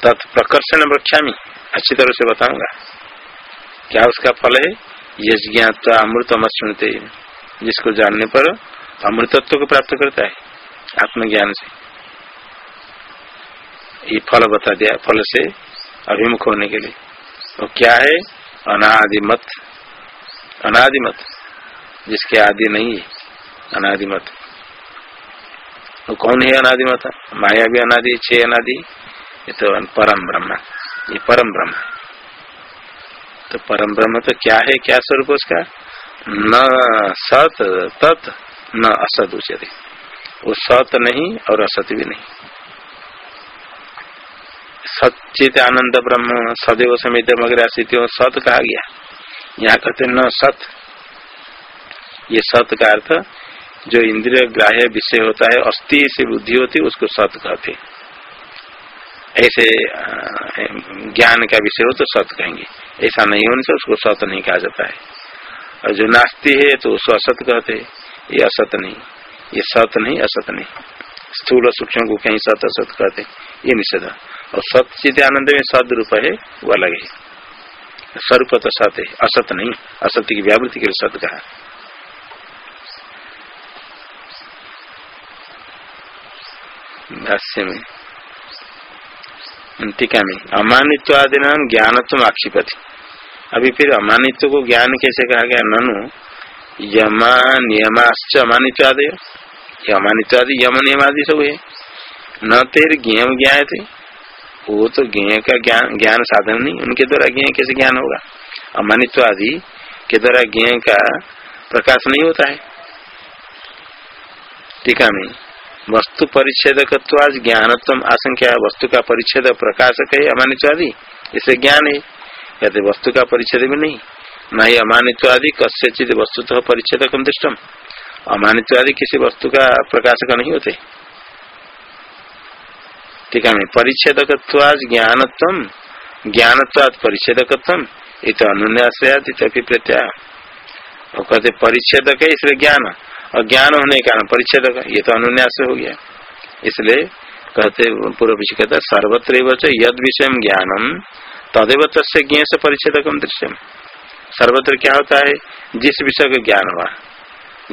तत् प्रकर्षण वक्ष्यामि अच्छी तरह से बताऊँगा। क्या उसका फल है? यश ज्ञात अमृतम सुनते जिसको जानने पर अमृतत्व को प्राप्त करता है, आत्मज्ञान से। ये फल बता दिया, फल से अभिमुख होने के लिए। वो क्या है? अनादिमत। अनादिमत, जिसके आदि नहीं है। अनादिमत। वो कौन है अनादिमत माया भी अनादि छे अनादि, ये तो परम ब्रह्म। ये परम ब्रह्म। तो परम ब्रह्म तो क्या है? क्या स्वरूप उसका? न सत, तत्, न असत उचित वो सत नहीं और असत भी नहीं। सचित आनंद ब्रह्म, सदैव समित मगर आसित सत कहा गया। यहाँ कहते न सत। ये सत का अर्थ जो इंद्रिय ग्राह्य विषय होता है, अस्थि से बुद्धि होती उसको सत कहते ऐसे ज्ञान का विषय हो तो सत कहेंगे। ऐसा नहीं होने से उसको सत नहीं कहा जाता है। और जो नास्ती है तो उसको असत कहते ये असत नहीं। ये सत नहीं, असत नहीं। स्थूल सूक्ष्म को कहीं सत, असत कहते ये निषेध। और सत चित आनंद में सद रूप है वो अलग है। स्वरूप तो सत है। असत नहीं। असत्य की व्यावृत्ति के लिए सत कहा। भाष्य में टीका में अमानित्व आदि नाम ज्ञानत्व आक्षिपति अभी फिर अमानित्व को ज्ञान कैसे कहा गया ननु यमा नियमाश्च अमानित्व आदि अमानित्व आदि यम नियम आदि सब है न तेरे ज्ञम ज्ञान थे वो तो ज्ञ का ज्ञान ज्ञान साधन नहीं उनके द्वारा ज्ञ कैसे ज्ञान होगा अमानित्व आदि के द्वारा ज्ञ का प्रकाश नहीं होता है टीका में वस्तु परिच्छेदक ज्ञानत्व आशंका वस्तु का परिच्छेद प्रकाशक है अमानित्व आदि इसे ज्ञान है। कहते वस्तु का परिच्छेद भी नहीं, न ही अमानित्व आदि कस्यचित वस्तुतः परिच्छेदक दृष्टम। अमानित्व आदि किसी वस्तु का प्रकाशक नहीं होते। ठीक है परिच्छेदक ज्ञानत्व ज्ञानत्वाद परिच्छेदकत्व इत अनुन्यासयात इतनी प्रत्याय कहते परिच्छेदक है इसलिए ज्ञान। और ज्ञान होने के कारण परिच्छेदक ये तो अनुन्यास हो गया। इसलिए कहते पूर्व पीछे कहते सर्वत्र यद विषय ज्ञानम, तदेव ज्ञ से परिच्छेदकम दृश्यम। सर्वत्र क्या होता है? जिस विषय का ज्ञान हुआ,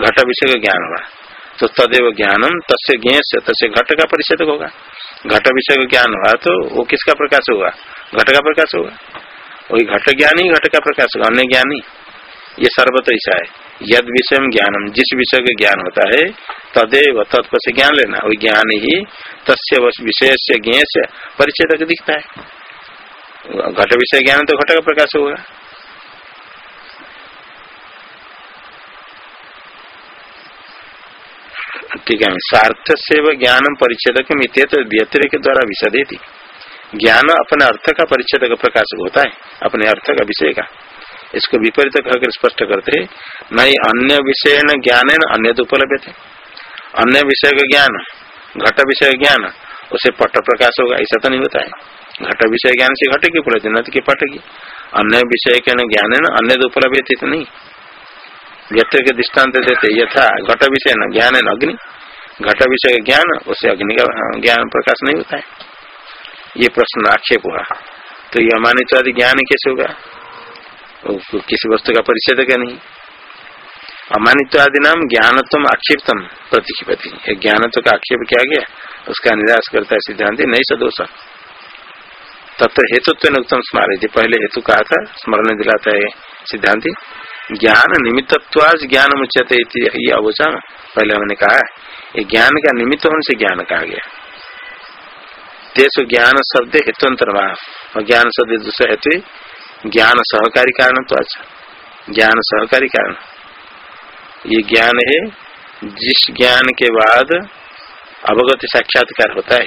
घट विषय का ज्ञान हुआ तो तदेव ज्ञानम, तस्य ज्ञ से तस्य घट का परिच्छेदक होगा। घट विषय का ज्ञान हुआ तो वो किसका प्रकाश होगा घट का प्रकाश होगा। वही घट ज्ञान ही घट का प्रकाश होगा, अन्य ज्ञान। ही ये सर्वत्र ऐसा है। यद विषय ज्ञानम, जिस विषय का ज्ञान होता है, तदेव तत्व से ज्ञान लेना, वही ज्ञान ही तस्य विषय से ज्ञ से परिचय तक दिखता है। घट विषय ज्ञान तो घट का प्रकाश होगा। ठीक है स्वार्थ से वह ज्ञान परिच्छेदक मित्यत व्यतिरिक द्वारा विषदे थी ज्ञान अपने अर्थ का परिच्छेद का प्रकाशक होता है, अपने अर्थ का विषय का। इसको विपरीत कहकर स्पष्ट करते, नहीं, अन्य विषय न ज्ञान है अन्य उपलब्ध थे अन्य विषय का ज्ञान, घट विषय ज्ञान, उसे पट प्रकाश होगा, ऐसा तो नहीं होता है घट विषय ज्ञान से घट की उपलब्धि, न की पट की। अन्य विषय के ज्ञान है अन्य उपलब्ध तो नहीं। व्यक्ति के दृष्टांत देते, यथा घट विषय न ज्ञान है अग्नि। घट विषय का ज्ञान, उसे अग्नि का ज्ञान प्रकाश नहीं होता है। ये प्रश्न आक्षेप हुआ। तो ये अमानित ज्ञान कैसे होगा? किसी वस्तु का परिचय का नहीं। अमानित्व आदि नाम ज्ञानत्म आक्षेपतम प्रतिक्षिपति। ज्ञानत्व का आक्षेप किया गया, उसका निराश करता है सिद्धांत नहीं सदोष तत्व हेतुत्व ने उत्तम स्मारक पहले हेतु कहा था, स्मरण दिलाता है सिद्धांति। ज्ञान निमित्तत्वाज ज्ञान मुच्यते ये पहले हमने कहा ये ज्ञान का निमित्त होने से ज्ञान कहा गया। तेज ज्ञान शब्द हेतुअंतर और ज्ञान शब्द दूसरा हेतु ज्ञान सहकारी कारण तो अच्छा। ज्ञान सहकारी कारण। ये ज्ञान है, जिस ज्ञान के बाद अवगत साक्षात्कार होता है,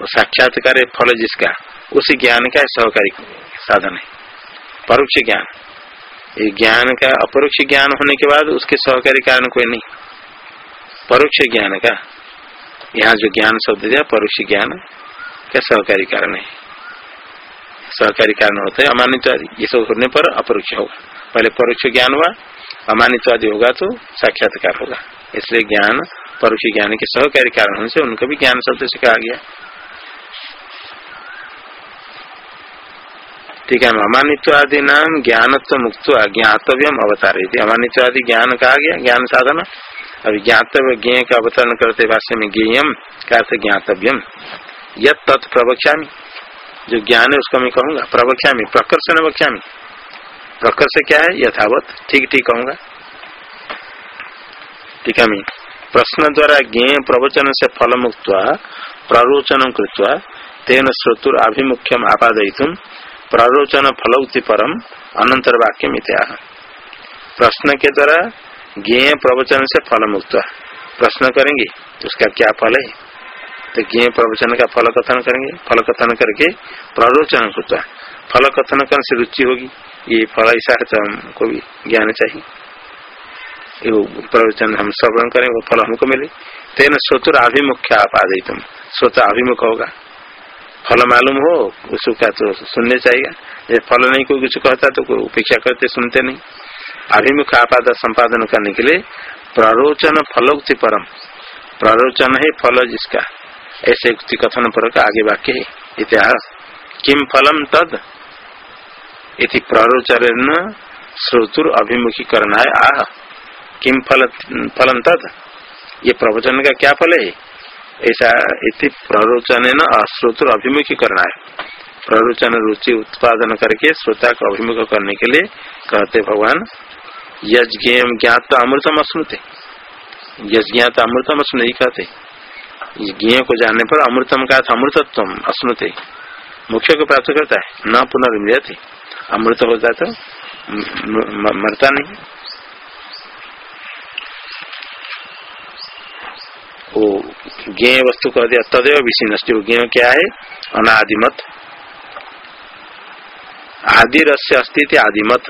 वो साक्षात्कार फल जिसका, उसी ज्ञान का सहकारी साधन है। परोक्ष ज्ञान। ये ज्ञान का अपरोक्ष ज्ञान होने के बाद उसके सहकारी कारण कोई नहीं। परोक्ष ज्ञान का। यहाँ जो ज्ञान शब्द दिया, परोक्ष ज्ञान का सहकारी कारण है। सहकारी कारण होता है अमानित आदि ये सब होने पर अपरोक्ष होगा। पहले परोक्ष ज्ञान हुआ अमानित आदि होगा तो साक्षात्कार होगा। इसलिए ज्ञान, परोक्ष ज्ञान के सहकारी कारण होने से उनको भी ज्ञान शब्द से कहा गया। ठीक है अमानित्वादि नाम ज्ञानत्व मुक्त ज्ञातव्यम अवतार अमानित्वादि ज्ञान कहा गया? ज्ञान साधन। अभी ज्ञातव्य ज्ञ का अवतरण करते भाष्य में ज्ञेयम का ज्ञातव्यम। यद तत् प्रवक्षा जो ज्ञान है उसको मैं कहूँगा। प्रवक्षा में प्रकर्षण वक्षा में प्रकर्ष क्या है? यथावत। ठीक ठीक कहूँगा। ठीक है, मैं। प्रश्न द्वारा ज्ञ प्रवचन से फल मुक्त प्ररोचन कृत्वा, तेन श्रोतुर आभिमुख्यम आपादयितुम प्ररोचन फलौति परम अनंतर वाक्य मित्या प्रश्न के द्वारा ज्ञ प्रवचन से फल मुक्त प्रश्न करेंगे उसका क्या फल है? तो ज्ञ प्रवचन का फल कथन करेंगे। फल कथन करके प्ररोचन होता फल कथन करने से रुचि होगी। ये फल ऐसा है तो हमको भी ज्ञान चाहिए। प्रवचन हम श्रवण करें, वो फल हमको मिले। तेन स्वतुर आभिमुख्य आप आ तुम स्वतः अभिमुख होगा। फल मालूम हो, उसका तो सुनने चाहिए। फल नहीं, कोई कुछ कहता तो कोई उपेक्षा करते, सुनते नहीं। अभिमुख आपाद संपादन करने के लिए प्ररोचन फलोक्ति परम। प्ररोचन है फल जिसका। ऐसे युक्ति कथन पर आगे वाक्य है। इतिहास। किम फलम तद? इति प्ररोचन श्रोतुर अभिमुखी करना है आह। किम फल फलम तद? ये प्रवचन का क्या फल है? ऐसा इति प्ररोचन न अभिमुखी करना है प्ररोचन रुचि उत्पादन करके श्रोता को अभिमुख करने के लिए कहते भगवान यज्ञ ज्ञात अमृतम अश्नुते यज्ञात अमृतम नहीं कहते ज्ञ को जानने पर अमृतम का अमृतत्व अश्नुते मुख्य को प्राप्त करता है, न पुनर्मिलते अमृत हो जाता मरता नहीं। वो ज्ञ वस्तु कह दिया, तदेव विषय ज्ञ क्या है? अनादिमत। आदि रस्य अस्तित्व आदिमत।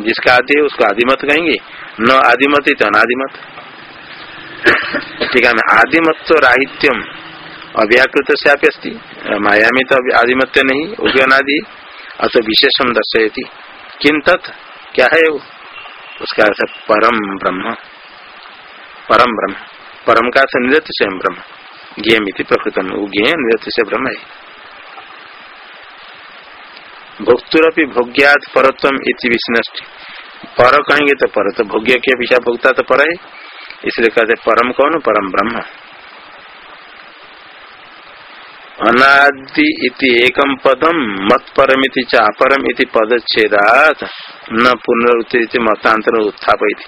जिसका आदि है, उसको आदिमत कहेंगे। न आदिमत ही तो अनादिमत। ठीक है आदिमत तो राहित्यम, अव्याकृत से आप माया में तो आदिमत्य नहीं अनादि अतो विशेषम दर्शयती। किन तत्? क्या है वो? उसका अर्थ परम ब्रह्म। परम ब्रह्म। परम का अर्थ निरत से ब्रह्म। ज्ञ प्रकृतम। वो ज्ञ निरत से ब्रह्म है। भोक्तुरपि भोग्यात परत्व इति विष्णष्ट। पर कहेंगे तो पर तो भोग्य के विषय भोक्ता तो पर है। इसलिए कहते परम कौन? परम ब्रह्म। अनादि इति एकम पदम मत परम इति चापरम इति पदच्छेदात, न पुनरुत्ति मतांतर उत्थापित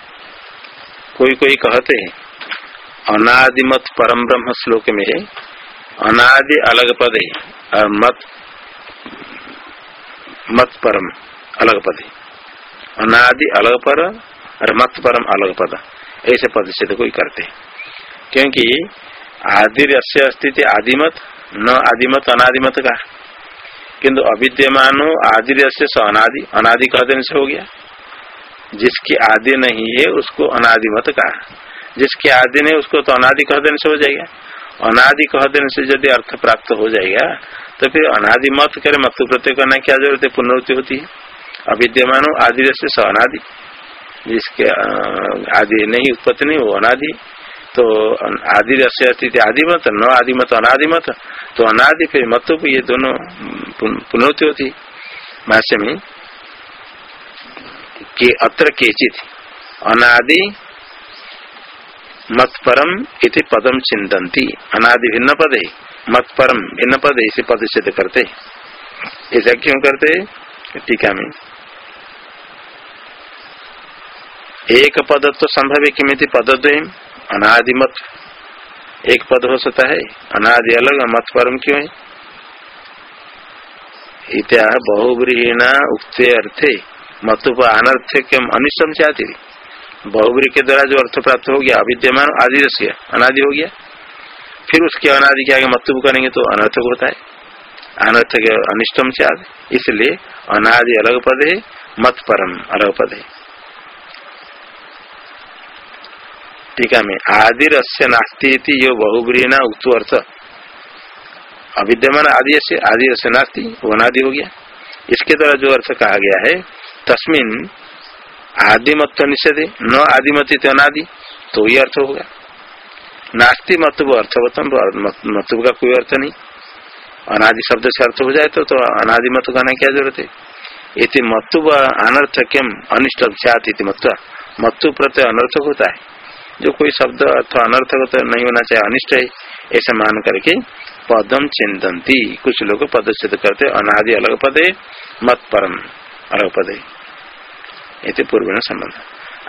कोई कोई कहते हैं अनादिमत परम ब्रह्म श्लोक में अनादि अलग पद है और मत मत परम अलग पद अनादि अलग पर और मत परम अलग पद। ऐसे से तो कोई करते क्योंकि आदि अस्तित्व आदिमत, न आदिमत, अनादिमत का। किंतु अविद्यमान आदि से अनादि अनादि कह देने से हो गया। जिसकी आदि नहीं है, उसको अनादिमत कहा। जिसकी आदि नहीं, उसको तो अनादि कह देने से हो जाएगा। अनादि कह देने से यदि अर्थ प्राप्त हो जाएगा तो फिर अनादि मत करे मत प्रत्यय करना क्या ज़रूरत है? पुनरुत्ति होती है। अविद्यमान आदि स अनादि। जिसके आदि नहीं, उत्पत्ति नहीं वो अनादि। तो आदि स्थिति आदिमत न आदिमत अनादिमत तो अनादि फिर मत ये दोनों पुनरुत्ति होती। भाष्य में, के अत्र केचित, अनादि मत परम इति पदम चिंतती अनादि भिन्न पद है मत परम भिन्न पद इसे पद सिद्ध करते। ऐसा क्यों करते? टीका में। एक पद तो संभव है किमित पदद्वयम? अनादिमत। एक पद हो सकता है। अनादि अलग मत परम क्यों है? इत्या बहुब्रीहिणा उक्ते अर्थे मतुप अनर्थक्यम अनिष्टम चाहती बहुब्री के द्वारा जो अर्थ प्राप्त हो गया, अविद्यमान आदि से अनादि हो गया। फिर उसके अनादि के आगे मतुप करेंगे तो अनर्थक होता है। अनर्थक अनिष्टम चाद इसलिए अनादि अलग पद है, मत परम अलग पद है। टीका में. आदि रस्य नास्ती यो बहुब्रीना उक्तु अर्थ. अविद्यमान आदि से आदि रस्य नास्ती वो नादि हो गया. इसके द्वारा जो अर्थ कहा गया है तस्मिन आदिमत्व निषेध न आदिमती अनादि तो ये अर्थ होगा नास्ती मतुब अर्थवतम मतुब का कोई अर्थ नहीं. अनादि शब्द से अर्थ हो जाए तो, तो अनादि मत कहना क्या ज़रूरत है? इति मतुब अनर्थक्यम अनिष्ट मत्व. मत्तु प्रत्यय अनर्थक होता है. जो कोई शब्द अथवा अनर्थक तो नहीं होना चाहिए, अनिष्ट है, ऐसा मान करके पदम चिंतती। कुछ लोग पद पदच्छेद करते, अनादि अलग पदे, मत परम अलग पदे। ये पूर्व संबंध।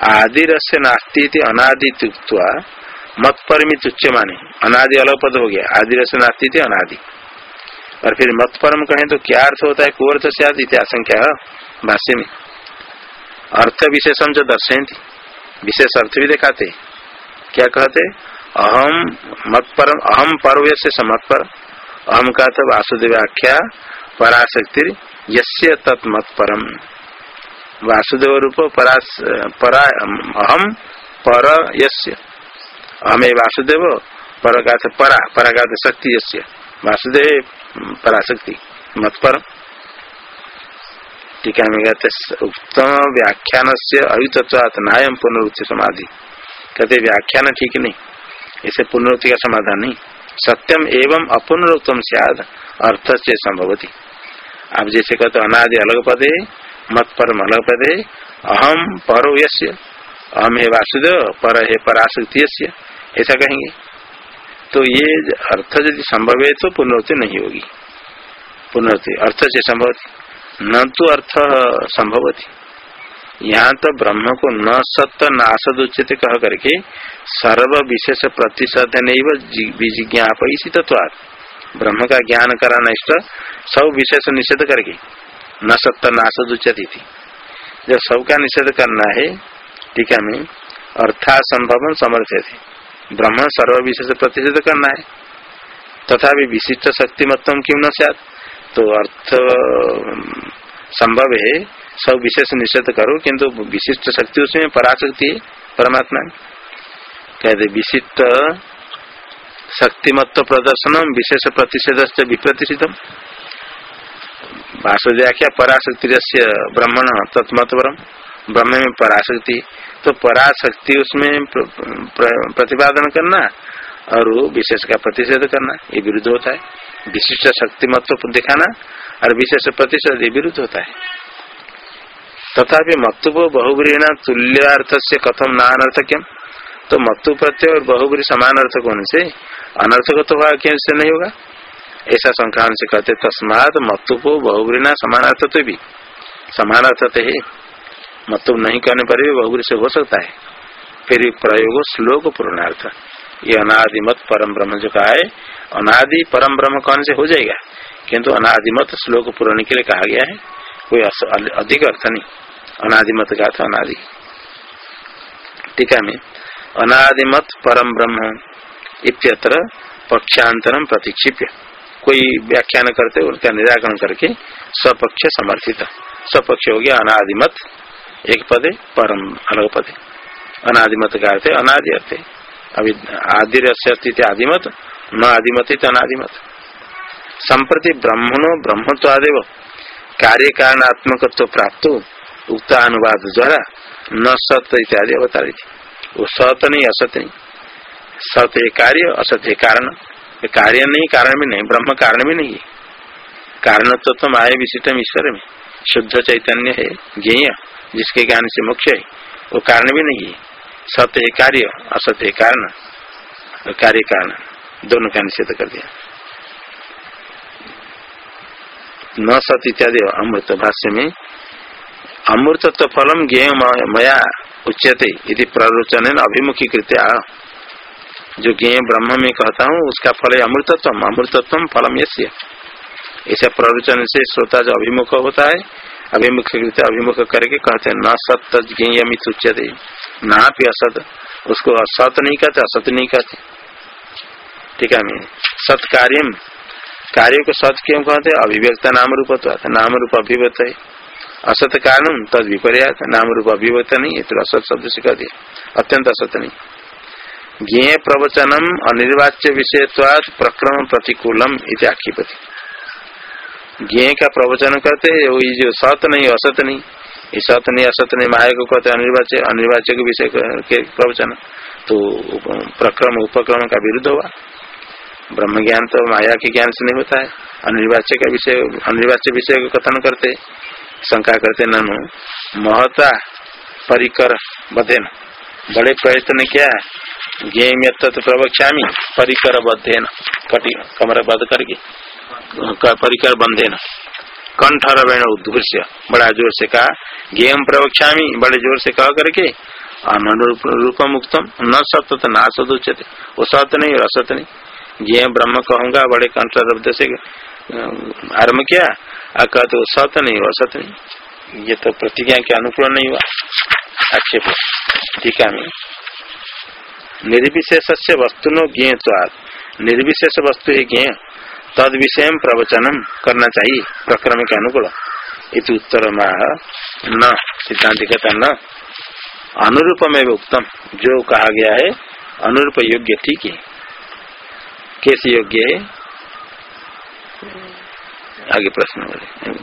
आदि रस्य नास्ती अनादि मत परमी तुच्छ माने। अनादि अलग पद हो गया आदि रस्य नास्ती थी अनादि। और फिर मत परम कहें तो क्या अर्थ होता है कुर्थ से आदि आशंका भाष्य में। अर्थ विशेषम जो दर्शयती विशेष अर्थ भी दिखाते। क्या कहते? अहम मत परम अहम पर्व से समत पर अहम का तो वासुदेव आख्या पराशक्ति यस्य तत्मत परम वासुदेव रूप परास परा अहम पर यस्य अहम वासुदेव पर का परा परा का शक्ति यस्य। वासुदेव पराशक्ति मत पर टीका में कहते उत्तम व्याख्यान से अयुतत्वात नायम पुनरुच्च समाधि कहते व्याख्यान ठीक नहीं। इसे पुनरुक्ति का समाधान नहीं। सत्यम एवं अपुनरुक्तम सियाद अर्थ से संभवती। आप जैसे कहते अनादि अलग पदे मत परम अलग पदे अहम परो अहम है वासुदेव, पर है पराशक्ति ऐसा कहेंगे। तो ये अर्थ यदि संभव है तो पुनरुक्ति नहीं होगी। पुनरुक्ति अर्थ से संभवती। न तो अर्थ संभवती। यहाँ तो ब्रह्म को न सत्य न असद उचित कह करके सर्व विशेष प्रतिशत नहीं विज्ञाप इसी ब्रह्म का ज्ञान कराना इष्ट, सब विशेष निषेध करके न सत्य न असद उचित थी। जब सबका निषेध करना है, टीका में अर्था संभव समर्थ थे। ब्रह्म सर्व विशेष प्रतिषेध करना है। तथा विशिष्ट शक्तिमत्व क्यों न तो अर्थ संभव है सब विशेष निषेध करो, किंतु विशिष्ट शक्ति उसमें पराशक्ति है, परमात्मा कहते, विशिष्ट शक्तिमत्व प्रदर्शनम विशेष प्रतिषेध से विप्रतिषिधम वासुदेव्याख्या पराशक्ति ब्रह्मण तत्मत ब्रह्म में पराशक्ति तो पराशक्ति उसमें प्रतिपादन करना और विशेष का प्रतिषेध करना, ये विरुद्ध होता है। विशिष्ट शक्तिमत्व दिखाना और विशेष प्रतिषेध ये विरुद्ध होता है। तथा मत्तुप बहुग्रीणा तुल्यार्थ से कथम न नानर्थक्यम तो मत्तु प्रत्यय और बहुग्री समान अर्थक होने से अनर्थक तो हुआ क्यों से नहीं होगा। ऐसा संक्रांत से कहते तस्मात बहुग्रीणा समान अर्थ तो भी। समान अर्थ तो है। मत्तुप नहीं करने पर भी बहुग्री से हो सकता है। फिर प्रयोग श्लोक पूर्णार्थ। ये अनादिमत परम ब्रह्म जो कहा है, अनादि परम ब्रह्म कौन से हो जाएगा? किंतु अनादिमत श्लोक पूर्ण के लिए कहा गया है। कोई अधिक अर्थ नहीं। अनादिमत का था अनादि। टीका में। अनादिमत परम ब्रह्म इत्यत्र पक्षांतरम प्रतिक्षिप्य। कोई व्याख्यान करते उनका निराकरण करके स्वपक्ष समर्थित। स्वपक्ष हो गया अनादिमत, एक पदे, परम अलग पदे। अनादिमत का अर्थ अनादि अर्थ अभी आदि आदिमत, न आदिमत अनादिमत। संप्रति ब्रह्मणो ब्रह्मत्वादेव। कार्य कारणात्मक प्राप्त। उक्त अनुवाद द्वारा न सत इत्यादि बता रही थी वो सत नहीं असत नहीं। सत्य कार्य, असत्य कारण। कार्य नहीं, कारण भी नहीं, ब्रह्म कारण भी नहीं कारण तो तुम आय विशिष्टम ईश्वर में। शुद्ध चैतन्य है, ज्ञेय, जिसके ज्ञान से मुख्य है, वो कारण भी नहीं है। सत्य कार्य, असत्य कारण। कार्य कारण, दोनों का निषेध कर दिया। न सत इत्यादि अमृत भाष्य में अमृतत्व फलम ज्ञेय मया उच्यते यदि प्ररोचन अभिमुखी कृत्या जो ज्ञेय ब्रह्म में कहता हूँ, उसका फल है अमृतत्व अमृतत्व फलम यश्य ऐसा प्ररोचन से श्रोता जो अभिमुख होता है अभिमुख अभिमुख करके कहते हैं, न सत ज्ञेयमित उच्यते। ना भी असत। उसको असत नहीं कहते, असत नहीं कहते। ठीक है, मैं सत कार्यम कार्य को सत क्यों कहते अभिव्यक्त नाम रूप नाम रूप अभिव्यक्त है। असत कारण तद विपर्यात नाम रूप अभिव्यक्त नहीं असत शब्द से कहते अत्यंत असत नहीं ज्ञेय प्रवचनम अनिर्वाच्य विषयत्वाद प्रक्रम प्रतिकूलम इति आक्षिपति। ज्ञ का प्रवचन करते वही जो सत नहीं असत नहीं ये सत नहीं असत नहीं माया को कहते अनिर्वाच्य अनिर्वाच्य के विषय के प्रवचन। तो प्रक्रम, उपक्रम का विरुद्ध हुआ ब्रह्म ज्ञान तो माया के ज्ञान से नहीं होता है। अनिर्वाच्य का विषय, अनिर्वाच्य विषय को कथन करते। शंका करते ननु। महता परिकर बधेन। बड़े प्रयत्न किया ज्ञ में तत्व परिकर बधेन। कमर बध करके। परिकर बंधे न कंठ रवेण उद्घृष्य। बड़ा ज़ोर से कहा, गेम प्रवक्षा बड़े ज़ोर से कह करके अनुरूप मुक्तम न सत्य तो ना सदुच्यते वो सत्य नहीं असत नहीं। गेम ब्रह्म कहूँगा, बड़े कंठ शब्द से आरंभ किया। कहते वो सत्य नहीं असत नहीं। ये तो प्रतिज्ञा के अनुकूल नहीं हुआ। आक्षेप टीका में निर्विशेष से वस्तु नो निर्विशेष वस्तु है ज्ञ तद विषय प्रवचनम करना चाहिए प्रक्रम के अनुकूल। इत उत्तर न सिद्धांत कहता न। अनुरूपम एवं उत्तम जो कहा गया है अनुरूप योग्य ठीक है। कैसे योग्य है? आगे प्रश्न बोले।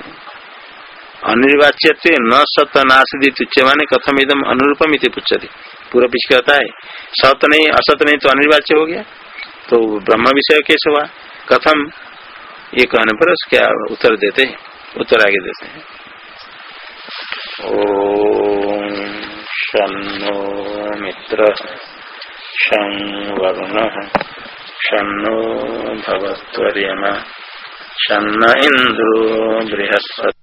अनिर्वाच्य न सत नाशदी तुच्य माने कथम एकदम अनुरूपम इति पुछते पूरा पीछ कहता है? सत नहीं, असत नहीं तो अनिर्वाच्य हो गया। तो ब्रह्म विषय कैसे हुआ। कथम? ये कहने पर क्या उत्तर देते हैं। उत्तर आगे देते हैं। ओ शनो मित्र शं वरुण। शनो शन्न इंद्रो बृहस्पति।